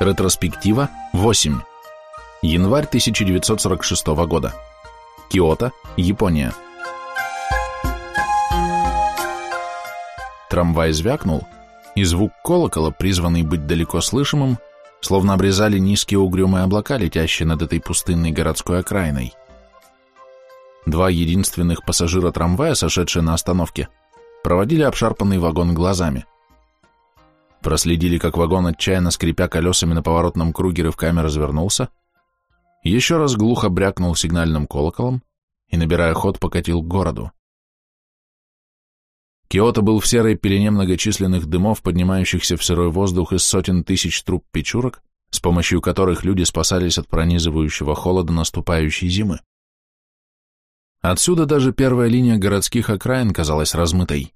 Ретроспектива 8. Январь 1946 года. Киото, Япония. Трамвай звякнул, и звук колокола, призванный быть далеко слышимым, словно обрезали низкие угрюмые облака, летящие над этой пустынной городской окраиной. Два единственных пассажира трамвая, сошедшие на остановке, проводили обшарпанный вагон глазами. Проследили, как вагон, отчаянно скрипя колесами на поворотном круге, рывками развернулся, еще раз глухо брякнул сигнальным колоколом и, набирая ход, покатил к городу. Киото был в серой пелене многочисленных дымов, поднимающихся в сырой воздух из сотен тысяч труб печурок, с помощью которых люди спасались от пронизывающего холода наступающей зимы. Отсюда даже первая линия городских окраин казалась размытой.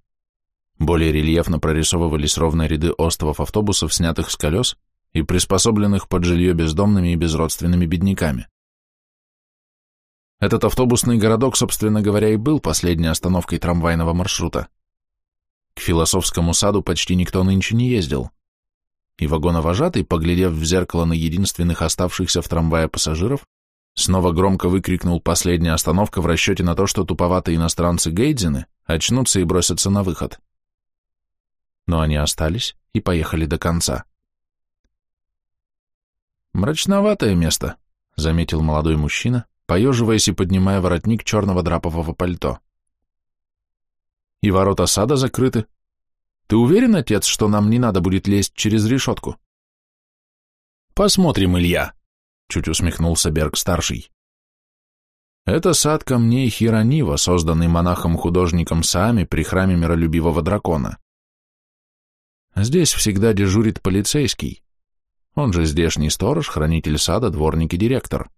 Более рельефно прорисовывались ровные ряды островов автобусов, снятых с колес и приспособленных под жилье бездомными и безродственными бедняками. Этот автобусный городок, собственно говоря, и был последней остановкой трамвайного маршрута. К философскому саду почти никто нынче не ездил. И вагоновожатый, поглядев в зеркало на единственных оставшихся в трамвае пассажиров, Снова громко выкрикнул последняя остановка в расчете на то, что туповатые иностранцы Гейдзины очнутся и бросятся на выход. Но они остались и поехали до конца. «Мрачноватое место», — заметил молодой мужчина, поеживаясь и поднимая воротник черного драпового пальто. «И ворота сада закрыты. Ты уверен, отец, что нам не надо будет лезть через решетку?» «Посмотрим, Илья», чуть усмехнулся Берг-старший. Это сад камней Хиранива, созданный монахом-художником Саами при храме миролюбивого дракона. Здесь всегда дежурит полицейский. Он же здешний сторож, хранитель сада, дворник и директор.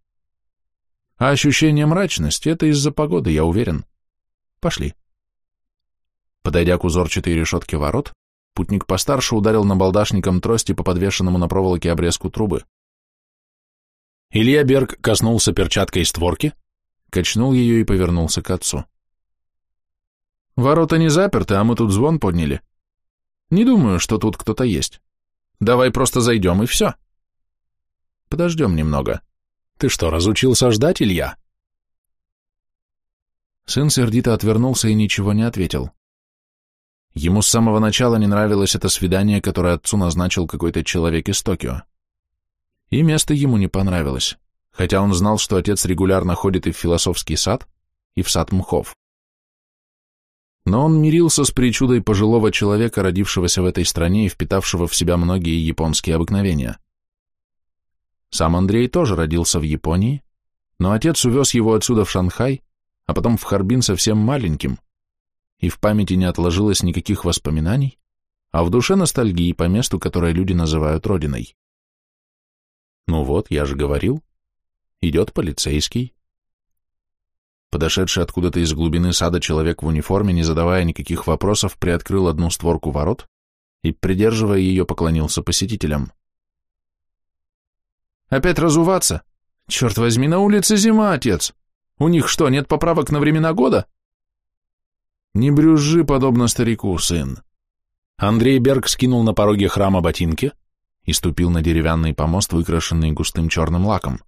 А ощущение мрачности — это из-за погоды, я уверен. Пошли. Подойдя к узорчатой решетке ворот, путник постарше ударил набалдашником трости по подвешенному на проволоке обрезку трубы. Илья Берг коснулся перчаткой створки, качнул ее и повернулся к отцу. «Ворота не заперты, а мы тут звон подняли. Не думаю, что тут кто-то есть. Давай просто зайдем и все». «Подождем немного. Ты что, разучился ждать, Илья?» Сын сердито отвернулся и ничего не ответил. Ему с самого начала не нравилось это свидание, которое отцу назначил какой-то человек из Токио. И место ему не понравилось, хотя он знал, что отец регулярно ходит и в философский сад, и в сад мхов. Но он мирился с причудой пожилого человека, родившегося в этой стране и впитавшего в себя многие японские обыкновения. Сам Андрей тоже родился в Японии, но отец увез его отсюда в Шанхай, а потом в Харбин совсем маленьким, и в памяти не отложилось никаких воспоминаний, а в душе ностальгии по месту, которое люди называют родиной. Ну вот, я же говорил. Идет полицейский. Подошедший откуда-то из глубины сада человек в униформе, не задавая никаких вопросов, приоткрыл одну створку ворот и, придерживая ее, поклонился посетителям. «Опять разуваться? Черт возьми, на улице зима, отец! У них что, нет поправок на времена года?» «Не брюзжи, подобно старику, сын!» Андрей Берг скинул на пороге храма ботинки, и ступил на деревянный помост, выкрашенный густым черным лаком.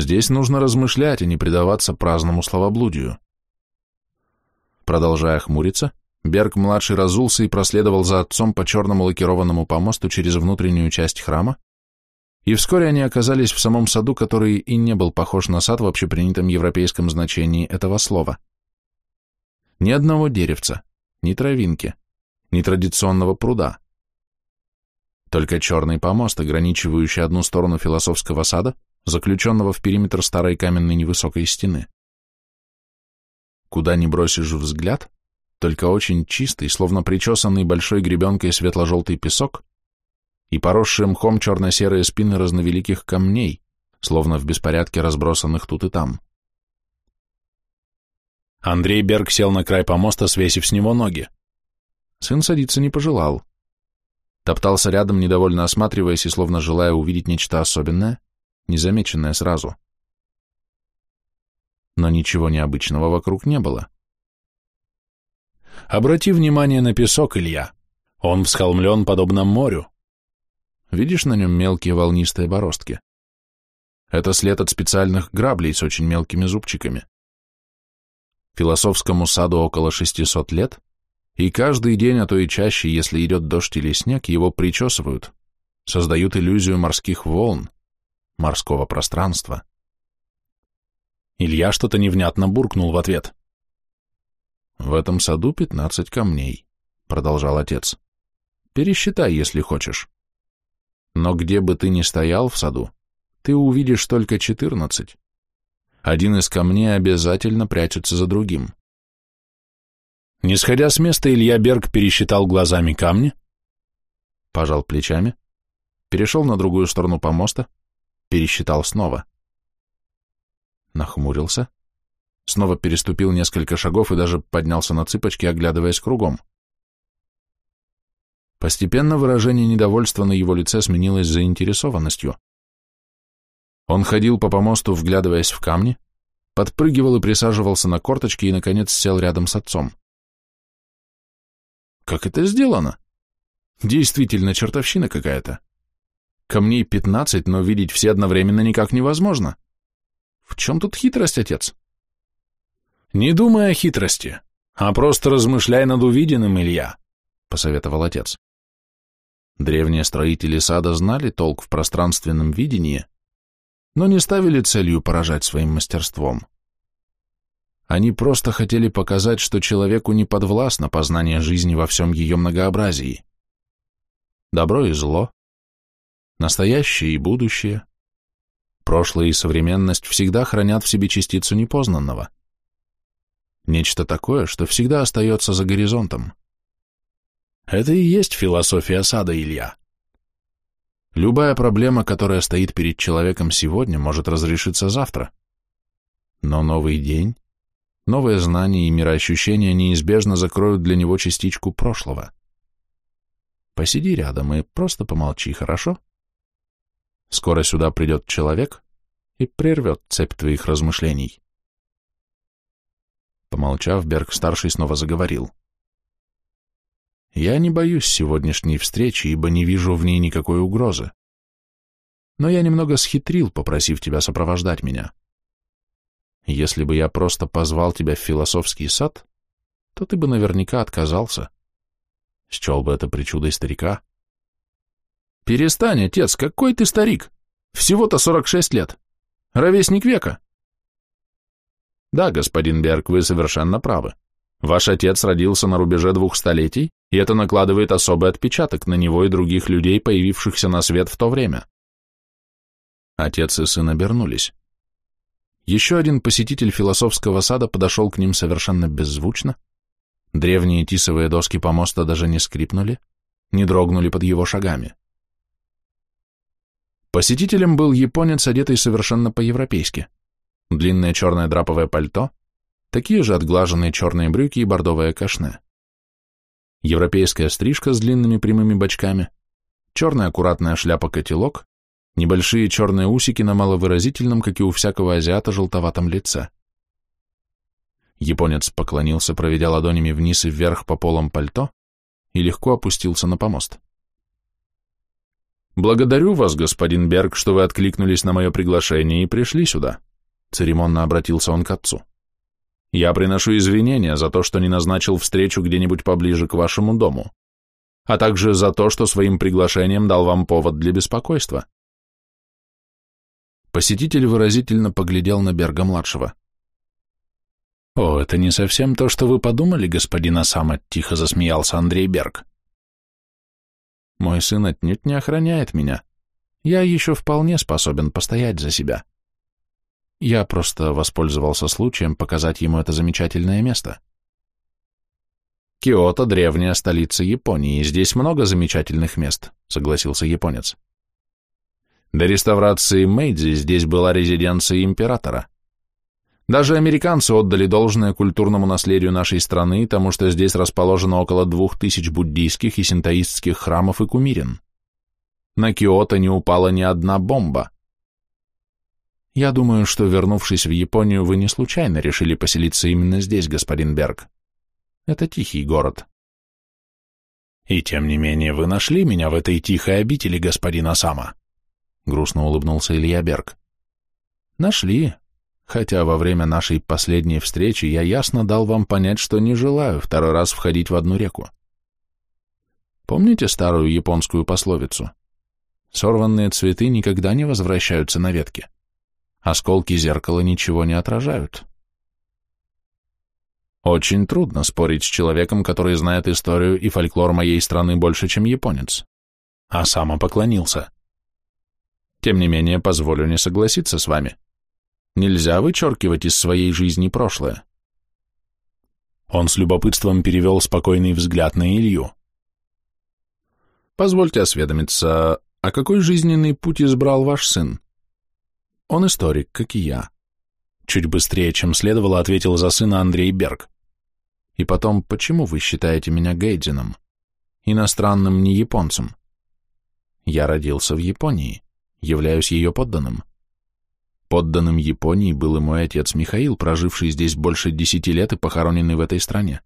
Здесь нужно размышлять, а не предаваться праздному словоблудию. Продолжая хмуриться, Берг-младший разулся и проследовал за отцом по черному лакированному помосту через внутреннюю часть храма, и вскоре они оказались в самом саду, который и не был похож на сад в общепринятом европейском значении этого слова. Ни одного деревца, ни травинки, ни традиционного пруда. Только черный помост, ограничивающий одну сторону философского сада, заключенного в периметр старой каменной невысокой стены. Куда ни бросишь взгляд, только очень чистый, словно причесанный большой гребенкой светло-желтый песок и поросшие мхом черно-серые спины разновеликих камней, словно в беспорядке разбросанных тут и там. Андрей Берг сел на край помоста, свесив с него ноги. Сын садиться не пожелал топтался рядом, недовольно осматриваясь и словно желая увидеть нечто особенное, незамеченное сразу. Но ничего необычного вокруг не было. Обрати внимание на песок, Илья. Он всхолмлен подобно морю. Видишь на нем мелкие волнистые бороздки? Это след от специальных граблей с очень мелкими зубчиками. Философскому саду около 600 лет, и каждый день, а то и чаще, если идет дождь или снег, его причесывают, создают иллюзию морских волн, морского пространства. Илья что-то невнятно буркнул в ответ. «В этом саду пятнадцать камней», — продолжал отец. «Пересчитай, если хочешь. Но где бы ты ни стоял в саду, ты увидишь только четырнадцать. Один из камней обязательно прячется за другим». Не сходя с места, Илья Берг пересчитал глазами камни, пожал плечами, перешел на другую сторону помоста, пересчитал снова. Нахмурился, снова переступил несколько шагов и даже поднялся на цыпочки, оглядываясь кругом. Постепенно выражение недовольства на его лице сменилось заинтересованностью. Он ходил по помосту, вглядываясь в камни, подпрыгивал и присаживался на корточки и, наконец, сел рядом с отцом. Как это сделано? Действительно чертовщина какая-то. Камней пятнадцать, но видеть все одновременно никак невозможно. В чем тут хитрость, отец? Не думай о хитрости, а просто размышляй над увиденным, Илья, посоветовал отец. Древние строители сада знали толк в пространственном видении, но не ставили целью поражать своим мастерством. Они просто хотели показать, что человеку не подвластно познание жизни во всем ее многообразии. Добро и зло, настоящее и будущее, прошлое и современность всегда хранят в себе частицу непознанного. Нечто такое, что всегда остается за горизонтом. Это и есть философия сада, Илья. Любая проблема, которая стоит перед человеком сегодня, может разрешиться завтра. Но новый день, новые знания и мироощущения неизбежно закроют для него частичку прошлого. Посиди рядом и просто помолчи, хорошо? Скоро сюда придет человек и прервет цепь твоих размышлений. Помолчав, Берг-старший снова заговорил. Я не боюсь сегодняшней встречи, ибо не вижу в ней никакой угрозы. Но я немного схитрил, попросив тебя сопровождать меня. Если бы я просто позвал тебя в философский сад, то ты бы наверняка отказался. Счел бы это причудой старика. Перестань, отец, какой ты старик? Всего-то 46 лет. Ровесник века. Да, господин Берг, вы совершенно правы. Ваш отец родился на рубеже двух столетий, и это накладывает особый отпечаток на него и других людей, появившихся на свет в то время. Отец и сын обернулись. Еще один посетитель философского сада подошел к ним совершенно беззвучно. Древние тисовые доски помоста даже не скрипнули, не дрогнули под его шагами. Посетителем был японец, одетый совершенно по-европейски. Длинное черное драповое пальто, такие же отглаженные черные брюки и бордовое кашне. Европейская стрижка с длинными прямыми бочками, черная аккуратная шляпа-котелок, небольшие черные усики на маловыразительном, как и у всякого азиата, желтоватом лице. Японец поклонился, проведя ладонями вниз и вверх по полам пальто, и легко опустился на помост. «Благодарю вас, господин Берг, что вы откликнулись на мое приглашение и пришли сюда», церемонно обратился он к отцу. «Я приношу извинения за то, что не назначил встречу где-нибудь поближе к вашему дому, а также за то, что своим приглашением дал вам повод для беспокойства». Посетитель выразительно поглядел на Берга-младшего. «О, это не совсем то, что вы подумали, господин Асама», — тихо засмеялся Андрей Берг. Мой сын отнюдь не охраняет меня. Я еще вполне способен постоять за себя. Я просто воспользовался случаем показать ему это замечательное место. Киото — древняя столица Японии, здесь много замечательных мест, согласился японец. До реставрации Мэйдзи здесь была резиденция императора. Даже американцы отдали должное культурному наследию нашей страны, тому что здесь расположено около двух тысяч буддийских и синтоистских храмов и кумирин. На Киото не упала ни одна бомба. Я думаю, что, вернувшись в Японию, вы не случайно решили поселиться именно здесь, господин Берг. Это тихий город. И тем не менее вы нашли меня в этой тихой обители, господин Осама. Грустно улыбнулся Илья Берг. Нашли, хотя во время нашей последней встречи я ясно дал вам понять, что не желаю второй раз входить в одну реку. Помните старую японскую пословицу? Сорванные цветы никогда не возвращаются на ветке. Осколки зеркала ничего не отражают. Очень трудно спорить с человеком, который знает историю и фольклор моей страны больше, чем японец. А сам поклонился. Тем не менее, позволю не согласиться с вами. Нельзя вычеркивать из своей жизни прошлое. Он с любопытством перевел спокойный взгляд на Илью. Позвольте осведомиться, а какой жизненный путь избрал ваш сын? Он историк, как и я. Чуть быстрее, чем следовало, ответил за сына Андрей Берг. И потом, почему вы считаете меня гейдзином? Иностранным, не японцем. Я родился в Японии, являюсь ее подданным. Подданным Японии был и мой отец Михаил, проживший здесь больше десяти лет и похороненный в этой стране.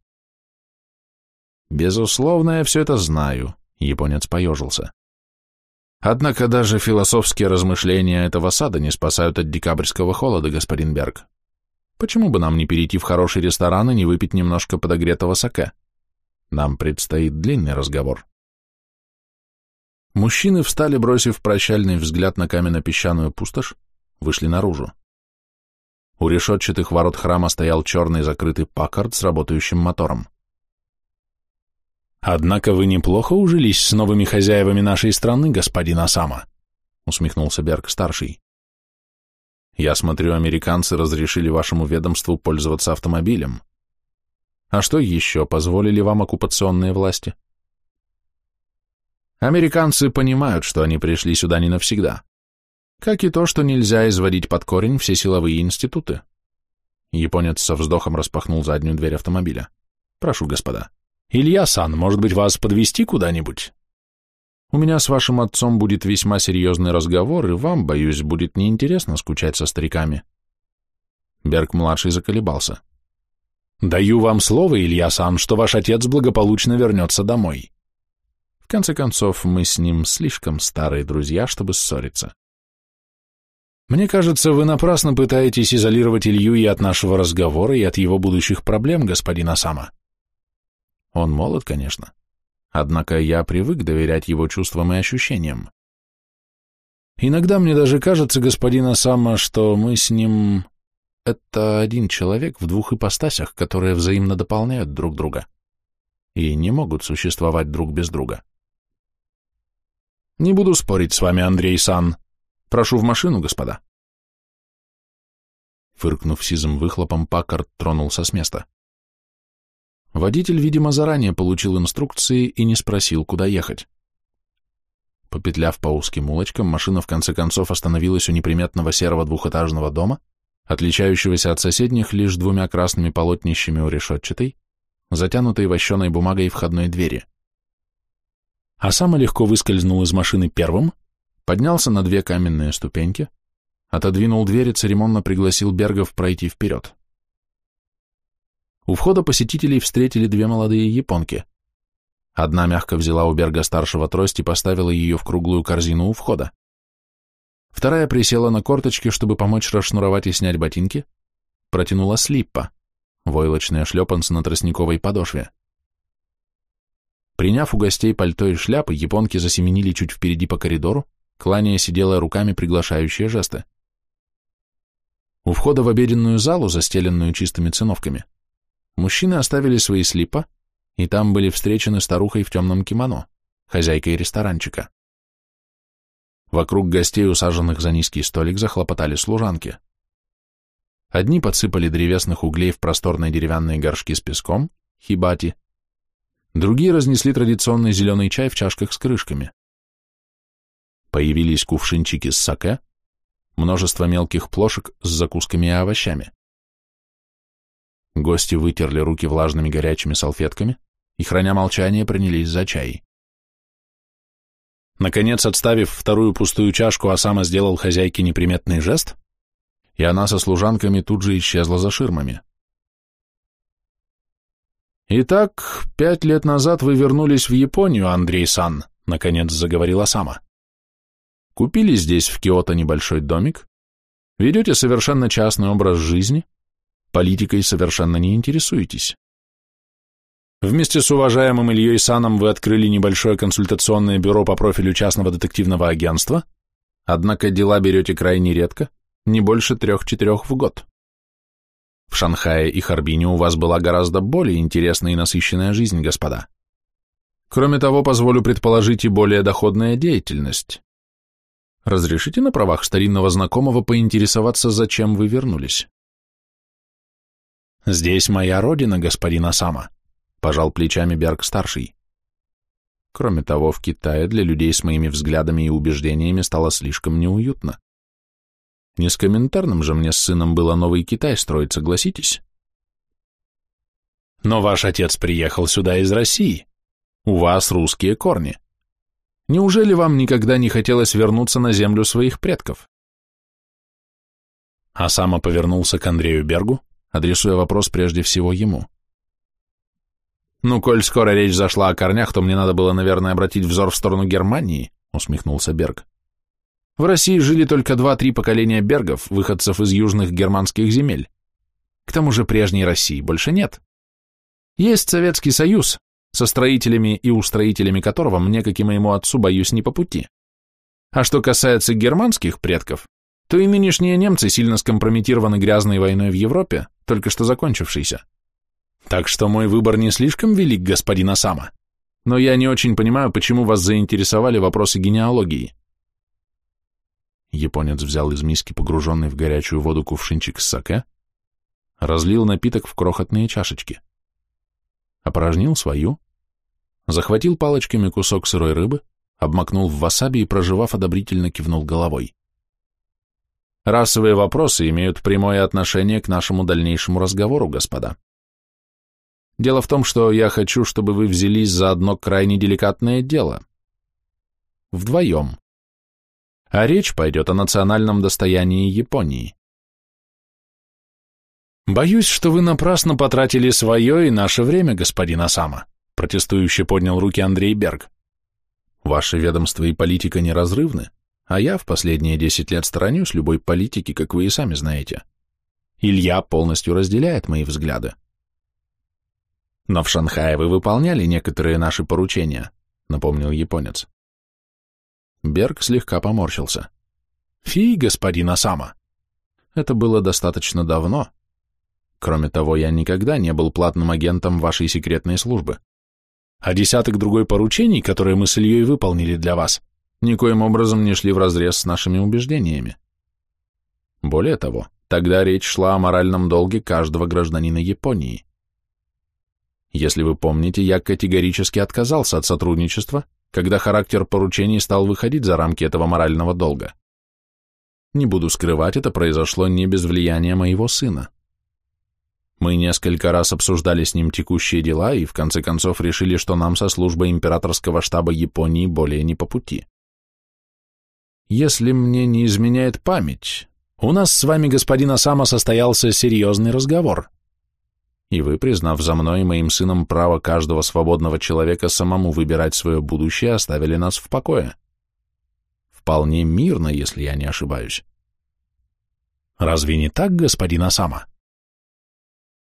Безусловно, я все это знаю, японец поежился. Однако даже философские размышления этого сада не спасают от декабрьского холода, господин Берг. Почему бы нам не перейти в хороший ресторан и не выпить немножко подогретого сока? Нам предстоит длинный разговор. Мужчины встали, бросив прощальный взгляд на каменно-песчаную пустошь, вышли наружу. У решетчатых ворот храма стоял черный закрытый паккард с работающим мотором. «Однако вы неплохо ужились с новыми хозяевами нашей страны, господин Осама», усмехнулся Берг-старший. Я смотрю, американцы разрешили вашему ведомству пользоваться автомобилем. А что еще позволили вам оккупационные власти? Американцы понимают, что они пришли сюда не навсегда. Как и то, что нельзя изводить под корень все силовые институты. Японец со вздохом распахнул заднюю дверь автомобиля. Прошу, господа. Илья-сан, может быть, вас подвести куда-нибудь? У меня с вашим отцом будет весьма серьезный разговор, и вам, боюсь, будет неинтересно скучать со стариками. Берг-младший заколебался. Даю вам слово, Илья-сан, что ваш отец благополучно вернется домой. В конце концов, мы с ним слишком старые друзья, чтобы ссориться. Мне кажется, вы напрасно пытаетесь изолировать Илью и от нашего разговора, и от его будущих проблем, господин Асама. Он молод, конечно. Однако я привык доверять его чувствам и ощущениям. Иногда мне даже кажется, господин Осама, что мы с ним... Это один человек в двух ипостасях, которые взаимно дополняют друг друга и не могут существовать друг без друга. Не буду спорить с вами, Андрей Сан. Прошу в машину, господа. Фыркнув сизым выхлопом, Паккард тронулся с места. Водитель, видимо, заранее получил инструкции и не спросил, куда ехать. Попетляв по узким улочкам, машина в конце концов остановилась у неприметного серого двухэтажного дома, отличающегося от соседних лишь двумя красными полотнищами у решетчатой, затянутой вощеной бумагой входной двери. А сам легко выскользнул из машины первым, поднялся на две каменные ступеньки, отодвинул дверь и церемонно пригласил Бергов пройти вперед. У входа посетителей встретили две молодые японки. Одна мягко взяла у Берга-старшего трость и поставила ее в круглую корзину у входа. Вторая присела на корточки, чтобы помочь расшнуровать и снять ботинки, протянула слиппа, войлочный шлепанц на тростниковой подошве. Приняв у гостей пальто и шляпы, японки засеменили чуть впереди по коридору, кланяясь и делая руками приглашающие жесты. У входа в обеденную залу, застеленную чистыми циновками, Мужчины оставили свои слипа, и там были встречены старухой в темном кимоно, хозяйкой ресторанчика. Вокруг гостей, усаженных за низкий столик, захлопотали служанки. Одни подсыпали древесных углей в просторные деревянные горшки с песком, хибати, другие разнесли традиционный зеленый чай в чашках с крышками. Появились кувшинчики с саке, множество мелких плошек с закусками и овощами. Гости вытерли руки влажными горячими салфетками и, храня молчание, принялись за чай. Наконец, отставив вторую пустую чашку, Осама сделал хозяйке неприметный жест, и она со служанками тут же исчезла за ширмами. Итак, пять лет назад вы вернулись в Японию, Андрей Сан, наконец заговорила сама. Купили здесь, в Киото, небольшой домик, ведете совершенно частный образ жизни, политикой совершенно не интересуетесь. Вместе с уважаемым Ильей Саном вы открыли небольшое консультационное бюро по профилю частного детективного агентства, однако дела берете крайне редко, не больше трех-четырех в год. В Шанхае и Харбине у вас была гораздо более интересная и насыщенная жизнь, господа. Кроме того, позволю предположить и более доходная деятельность. Разрешите на правах старинного знакомого поинтересоваться, зачем вы вернулись? Здесь моя родина, господин Асама, пожал плечами Берг-старший. Кроме того, в Китае для людей с моими взглядами и убеждениями стало слишком неуютно. Не с комментарным же мне с сыном было новый Китай строить, согласитесь? Но ваш отец приехал сюда из России. У вас русские корни. Неужели вам никогда не хотелось вернуться на землю своих предков? Асама повернулся к Андрею Бергу, адресуя вопрос прежде всего ему. «Ну, коль скоро речь зашла о корнях, то мне надо было, наверное, обратить взор в сторону Германии», — усмехнулся Берг. В России жили только два-три поколения бергов, выходцев из южных германских земель. К тому же прежней России больше нет. Есть Советский Союз, со строителями и устроителями которого мне, как и моему отцу, боюсь не по пути. А что касается германских предков, то и нынешние немцы сильно скомпрометированы грязной войной в Европе, только что закончившейся. Так что мой выбор не слишком велик, господин Осама. Но я не очень понимаю, почему вас заинтересовали вопросы генеалогии. Японец взял из миски погруженный в горячую воду кувшинчик с саке, разлил напиток в крохотные чашечки, опорожнил свою, захватил палочками кусок сырой рыбы, обмакнул в васаби и, проживав, одобрительно кивнул головой. Расовые вопросы имеют прямое отношение к нашему дальнейшему разговору, господа. Дело в том, что я хочу, чтобы вы взялись за одно крайне деликатное дело. Вдвоем а речь пойдет о национальном достоянии Японии. «Боюсь, что вы напрасно потратили свое и наше время, господин Осама», протестующе поднял руки Андрей Берг. «Ваше ведомство и политика неразрывны, а я в последние десять лет сторонюсь любой политики, как вы и сами знаете. Илья полностью разделяет мои взгляды. Но в Шанхае вы выполняли некоторые наши поручения», напомнил японец. Берг слегка поморщился. «Фи, господин Осама! Это было достаточно давно. Кроме того, я никогда не был платным агентом вашей секретной службы. А десяток другой поручений, которые мы с Ильей выполнили для вас, никоим образом не шли вразрез с нашими убеждениями. Более того, тогда речь шла о моральном долге каждого гражданина Японии. Если вы помните, я категорически отказался от сотрудничества когда характер поручений стал выходить за рамки этого морального долга. Не буду скрывать, это произошло не без влияния моего сына. Мы несколько раз обсуждали с ним текущие дела и в конце концов решили, что нам со службой императорского штаба Японии более не по пути. Если мне не изменяет память, у нас с вами, господин Осама, состоялся серьезный разговор и вы, признав за мной и моим сыном право каждого свободного человека самому выбирать свое будущее, оставили нас в покое. Вполне мирно, если я не ошибаюсь. Разве не так, господин Осама?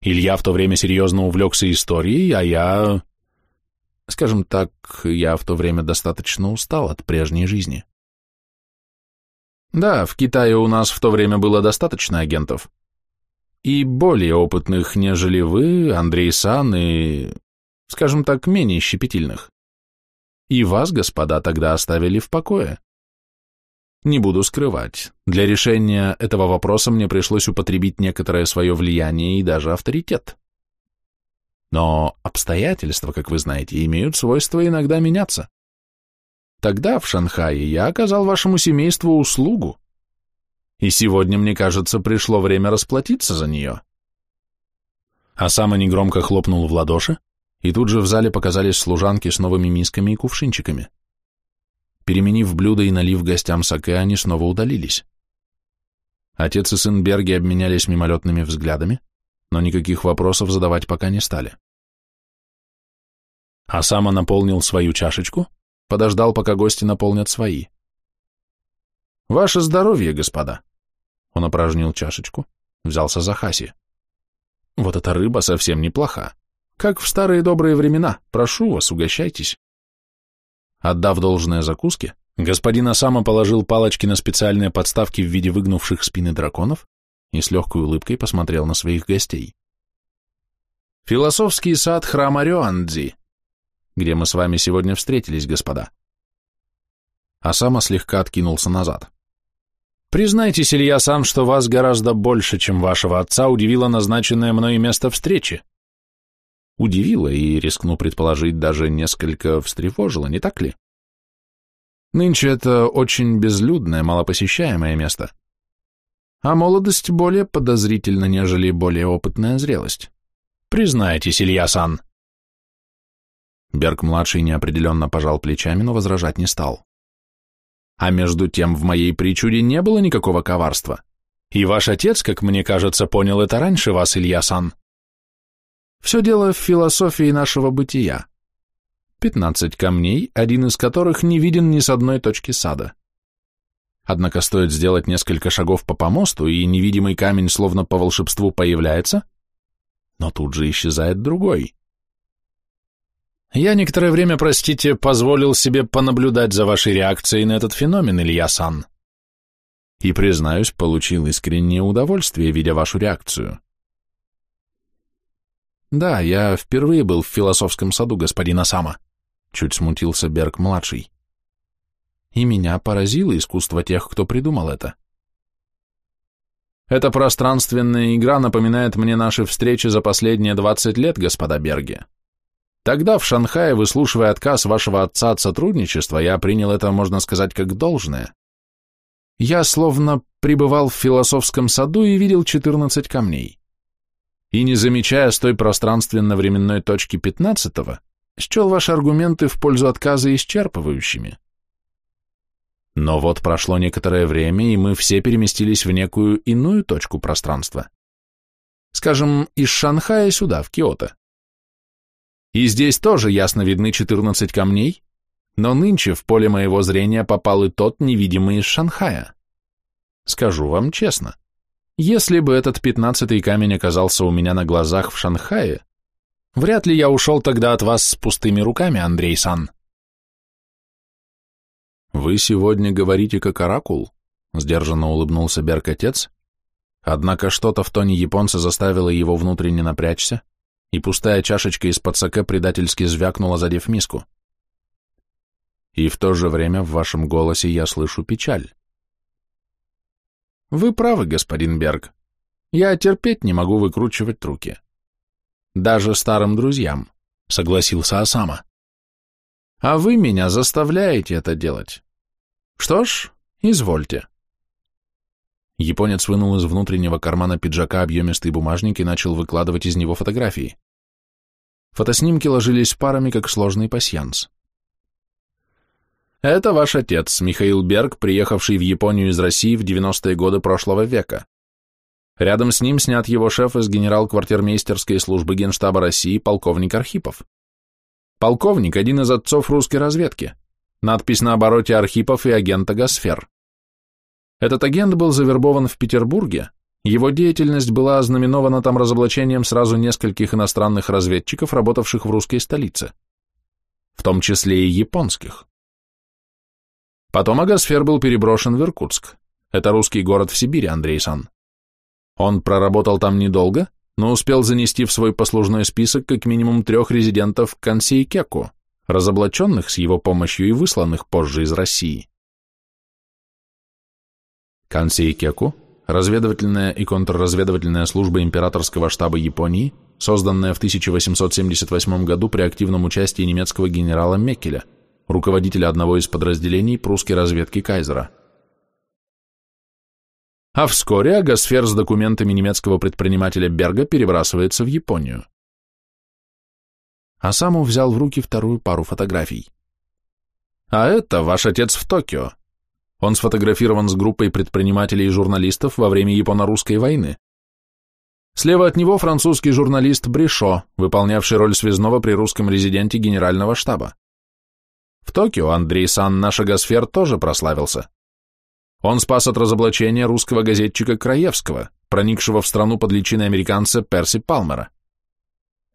Илья в то время серьезно увлекся историей, а я... Скажем так, я в то время достаточно устал от прежней жизни. Да, в Китае у нас в то время было достаточно агентов, и более опытных, нежели вы, Андрей Сан, и, скажем так, менее щепетильных. И вас, господа, тогда оставили в покое. Не буду скрывать, для решения этого вопроса мне пришлось употребить некоторое свое влияние и даже авторитет. Но обстоятельства, как вы знаете, имеют свойство иногда меняться. Тогда в Шанхае я оказал вашему семейству услугу, и сегодня, мне кажется, пришло время расплатиться за нее. А сам негромко хлопнул в ладоши, и тут же в зале показались служанки с новыми мисками и кувшинчиками. Переменив блюдо и налив гостям саке, они снова удалились. Отец и сын Берги обменялись мимолетными взглядами, но никаких вопросов задавать пока не стали. А сама наполнил свою чашечку, подождал, пока гости наполнят свои. «Ваше здоровье, господа!» Он опорожнил чашечку, взялся за хаси. «Вот эта рыба совсем неплоха. Как в старые добрые времена. Прошу вас, угощайтесь». Отдав должное закуске, господин Осама положил палочки на специальные подставки в виде выгнувших спины драконов и с легкой улыбкой посмотрел на своих гостей. «Философский сад храма Рюандзи, где мы с вами сегодня встретились, господа». Осама слегка откинулся назад. «Признайтесь, Илья-сан, что вас гораздо больше, чем вашего отца, удивило назначенное мной место встречи». Удивило и, рискну предположить, даже несколько встревожило, не так ли? Нынче это очень безлюдное, малопосещаемое место. А молодость более подозрительна, нежели более опытная зрелость. Признайтесь, Илья-сан. Берг-младший неопределенно пожал плечами, но возражать не стал. А между тем в моей причуде не было никакого коварства. И ваш отец, как мне кажется, понял это раньше вас, Илья-сан. Все дело в философии нашего бытия. Пятнадцать камней, один из которых не виден ни с одной точки сада. Однако стоит сделать несколько шагов по помосту, и невидимый камень словно по волшебству появляется, но тут же исчезает другой. Я некоторое время, простите, позволил себе понаблюдать за вашей реакцией на этот феномен, Илья-сан. И, признаюсь, получил искреннее удовольствие, видя вашу реакцию. Да, я впервые был в философском саду господина Сама. Чуть смутился Берг-младший. И меня поразило искусство тех, кто придумал это. Эта пространственная игра напоминает мне наши встречи за последние 20 лет, господа Берги. Тогда в Шанхае, выслушивая отказ вашего отца от сотрудничества, я принял это, можно сказать, как должное. Я словно пребывал в философском саду и видел 14 камней. И не замечая с той пространственно-временной точки пятнадцатого, счел ваши аргументы в пользу отказа исчерпывающими. Но вот прошло некоторое время, и мы все переместились в некую иную точку пространства. Скажем, из Шанхая сюда, в Киото. И здесь тоже ясно видны 14 камней, но нынче в поле моего зрения попал и тот невидимый из Шанхая. Скажу вам честно, если бы этот пятнадцатый камень оказался у меня на глазах в Шанхае, Вряд ли я ушел тогда от вас с пустыми руками, Андрей Сан. Вы сегодня говорите как оракул, сдержанно улыбнулся Берк-отец, однако что-то в тоне японца заставило его внутренне напрячься, и пустая чашечка из-под саке предательски звякнула, задев миску. И в то же время в вашем голосе я слышу печаль. Вы правы, господин Берг. Я терпеть не могу выкручивать руки. Даже старым друзьям, согласился Осама. А вы меня заставляете это делать. Что ж, извольте. Японец вынул из внутреннего кармана пиджака объемистый бумажник и начал выкладывать из него фотографии. Фотоснимки ложились парами, как сложный пасьянс. Это ваш отец, Михаил Берг, приехавший в Японию из России в 90-е годы прошлого века. Рядом с ним снят его шеф из генерал-квартирмейстерской службы Генштаба России полковник Архипов. Полковник – один из отцов русской разведки. Надпись на обороте Архипов и агента Гасфер. Этот агент был завербован в Петербурге, его деятельность была ознаменована там разоблачением сразу нескольких иностранных разведчиков, работавших в русской столице, в том числе и японских. Потом Агасфер был переброшен в Иркутск. Это русский город в Сибири, Андрей Сан. Он проработал там недолго, но успел занести в свой послужной список как минимум трех резидентов Кансейкеку, разоблаченных с его помощью и высланных позже из России. Кансейкеку – разведывательная и контрразведывательная служба императорского штаба Японии, созданная в 1878 году при активном участии немецкого генерала Меккеля, руководителя одного из подразделений прусской разведки Кайзера – а вскоре Агасфер с документами немецкого предпринимателя Берга перебрасывается в Японию. Асаму взял в руки вторую пару фотографий. А это ваш отец в Токио. Он сфотографирован с группой предпринимателей и журналистов во время Японо-русской войны. Слева от него французский журналист Бришо, выполнявший роль связного при русском резиденте генерального штаба. В Токио Андрей Сан наш агосфер тоже прославился. Он спас от разоблачения русского газетчика Краевского, проникшего в страну под личиной американца Перси Палмера.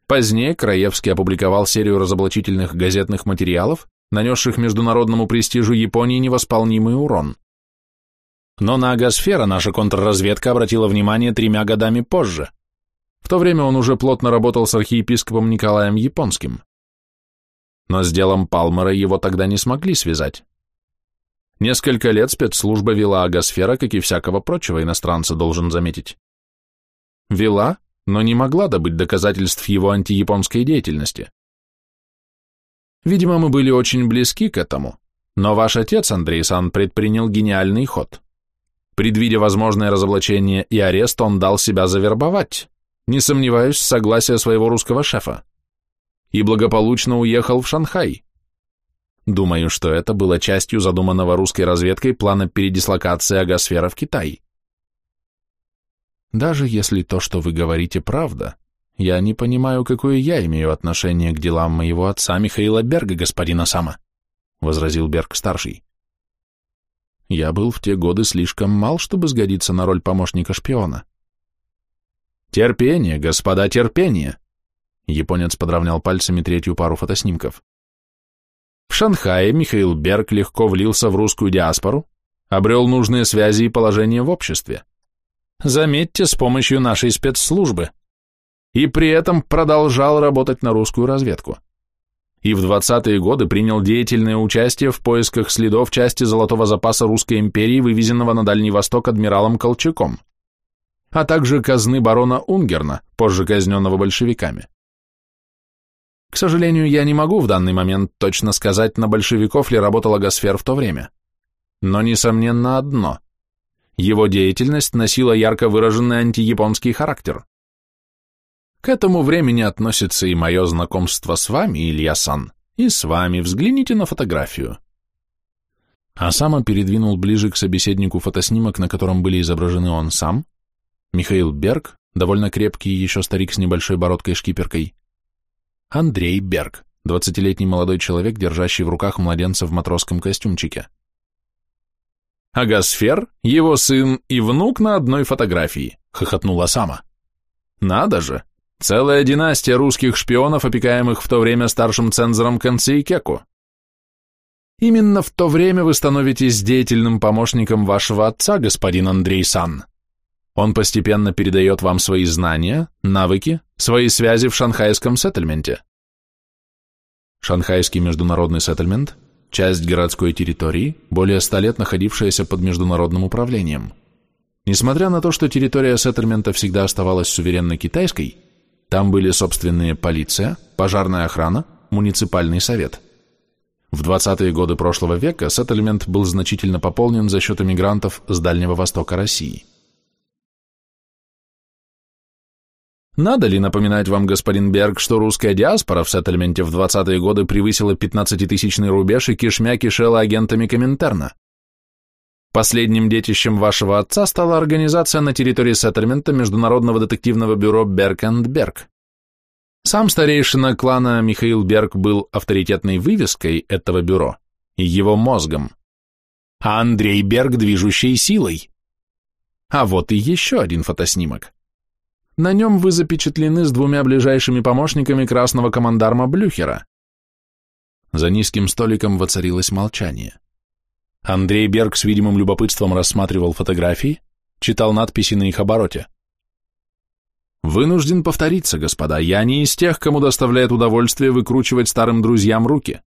Позднее Краевский опубликовал серию разоблачительных газетных материалов, нанесших международному престижу Японии невосполнимый урон. Но на Агосфера наша контрразведка обратила внимание тремя годами позже. В то время он уже плотно работал с архиепископом Николаем Японским. Но с делом Палмера его тогда не смогли связать. Несколько лет спецслужба вела Агосфера, как и всякого прочего иностранца, должен заметить. Вела, но не могла добыть доказательств его антияпонской деятельности. Видимо, мы были очень близки к этому, но ваш отец, Андрей Сан, предпринял гениальный ход. Предвидя возможное разоблачение и арест, он дал себя завербовать, не сомневаюсь, согласия своего русского шефа, и благополучно уехал в Шанхай. Думаю, что это было частью задуманного русской разведкой плана передислокации Агосфера в Китай. Даже если то, что вы говорите, правда, я не понимаю, какое я имею отношение к делам моего отца Михаила Берга, господина Сама, — возразил Берг-старший. Я был в те годы слишком мал, чтобы сгодиться на роль помощника шпиона. Терпение, господа, терпение! Японец подровнял пальцами третью пару фотоснимков. В Шанхае Михаил Берг легко влился в русскую диаспору, обрел нужные связи и положение в обществе. Заметьте, с помощью нашей спецслужбы. И при этом продолжал работать на русскую разведку. И в 20-е годы принял деятельное участие в поисках следов части золотого запаса Русской империи, вывезенного на Дальний Восток адмиралом Колчаком, а также казны барона Унгерна, позже казненного большевиками. К сожалению, я не могу в данный момент точно сказать, на большевиков ли работала Гасфер в то время. Но, несомненно, одно – его деятельность носила ярко выраженный антияпонский характер. К этому времени относится и мое знакомство с вами, Илья-сан, и с вами. Взгляните на фотографию. Асама передвинул ближе к собеседнику фотоснимок, на котором были изображены он сам, Михаил Берг, довольно крепкий еще старик с небольшой бородкой-шкиперкой, Андрей Берг, двадцатилетний молодой человек, держащий в руках младенца в матросском костюмчике а Гасфер, его сын и внук на одной фотографии, хохотнула Сама. Надо же, целая династия русских шпионов, опекаемых в то время старшим цензором Канцейкеку. Именно в то время вы становитесь деятельным помощником вашего отца, господин Андрей Сан. Он постепенно передает вам свои знания, навыки, свои связи в шанхайском сеттельменте. Шанхайский международный сеттельмент – часть городской территории, более ста лет находившаяся под международным управлением. Несмотря на то, что территория сеттельмента всегда оставалась суверенно китайской, там были собственные полиция, пожарная охрана, муниципальный совет. В 20-е годы прошлого века сеттельмент был значительно пополнен за счет эмигрантов с Дальнего Востока России. Надо ли напоминать вам, господин Берг, что русская диаспора в сеттельменте в 20-е годы превысила 15-тысячный рубеж и кишмя кишела агентами Коминтерна? Последним детищем вашего отца стала организация на территории сеттельмента Международного детективного бюро Берг энд Берг. Сам старейшина клана Михаил Берг был авторитетной вывеской этого бюро и его мозгом, а Андрей Берг – движущей силой. А вот и еще один фотоснимок. На нем вы запечатлены с двумя ближайшими помощниками красного командарма Блюхера. За низким столиком воцарилось молчание. Андрей Берг с видимым любопытством рассматривал фотографии, читал надписи на их обороте. «Вынужден повториться, господа, я не из тех, кому доставляет удовольствие выкручивать старым друзьям руки.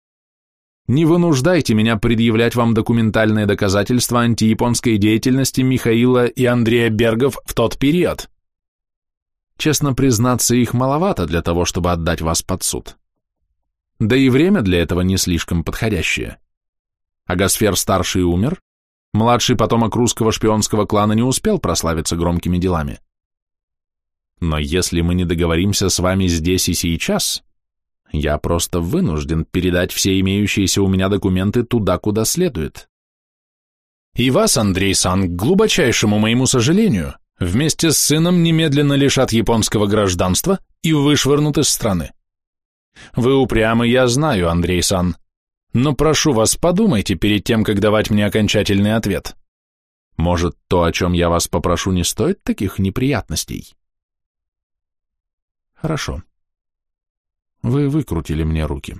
Не вынуждайте меня предъявлять вам документальные доказательства антияпонской деятельности Михаила и Андрея Бергов в тот период. Честно признаться, их маловато для того, чтобы отдать вас под суд. Да и время для этого не слишком подходящее. Агасфер-старший умер, младший потомок русского шпионского клана не успел прославиться громкими делами. Но если мы не договоримся с вами здесь и сейчас, я просто вынужден передать все имеющиеся у меня документы туда, куда следует. И вас, Андрей Сан, к глубочайшему моему сожалению, вместе с сыном немедленно лишат японского гражданства и вышвырнут из страны. Вы упрямы, я знаю, Андрей Сан, но прошу вас, подумайте перед тем, как давать мне окончательный ответ. Может, то, о чем я вас попрошу, не стоит таких неприятностей? Хорошо. Вы выкрутили мне руки.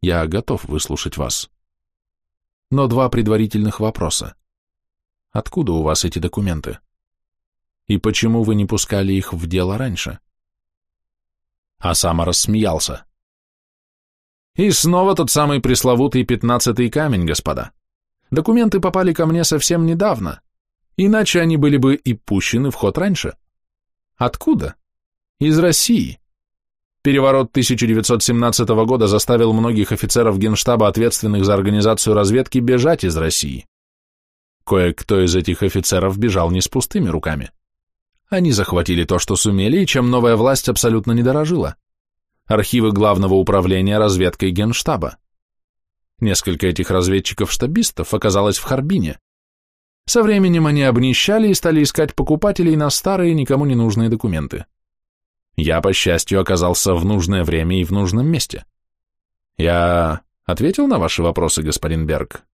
Я готов выслушать вас. Но два предварительных вопроса. Откуда у вас эти документы? И почему вы не пускали их в дело раньше? А сам рассмеялся. И снова тот самый пресловутый пятнадцатый камень, господа. Документы попали ко мне совсем недавно, иначе они были бы и пущены в ход раньше. Откуда? Из России. Переворот 1917 года заставил многих офицеров Генштаба, ответственных за организацию разведки, бежать из России. Кое-кто из этих офицеров бежал не с пустыми руками. Они захватили то, что сумели, и чем новая власть абсолютно не дорожила. Архивы Главного управления разведкой Генштаба. Несколько этих разведчиков-штабистов оказалось в Харбине. Со временем они обнищали и стали искать покупателей на старые, никому не нужные документы. Я, по счастью, оказался в нужное время и в нужном месте. Я ответил на ваши вопросы, господин Берг?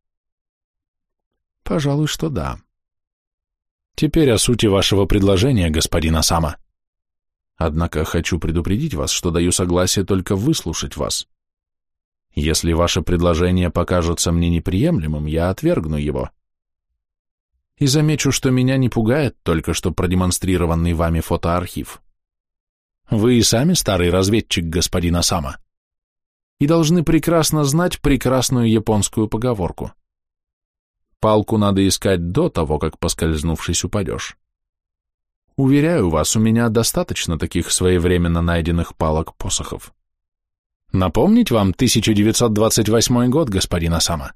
Пожалуй, что да. Теперь о сути вашего предложения, господин Асама. Однако хочу предупредить вас, что даю согласие только выслушать вас. Если ваше предложение покажется мне неприемлемым, я отвергну его. И замечу, что меня не пугает только что продемонстрированный вами фотоархив. Вы и сами старый разведчик, господин Асама. И должны прекрасно знать прекрасную японскую поговорку. Палку надо искать до того, как, поскользнувшись, упадешь. Уверяю вас, у меня достаточно таких своевременно найденных палок-посохов. Напомнить вам 1928 год, господин Асама?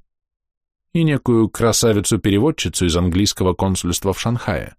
И некую красавицу-переводчицу из английского консульства в Шанхае.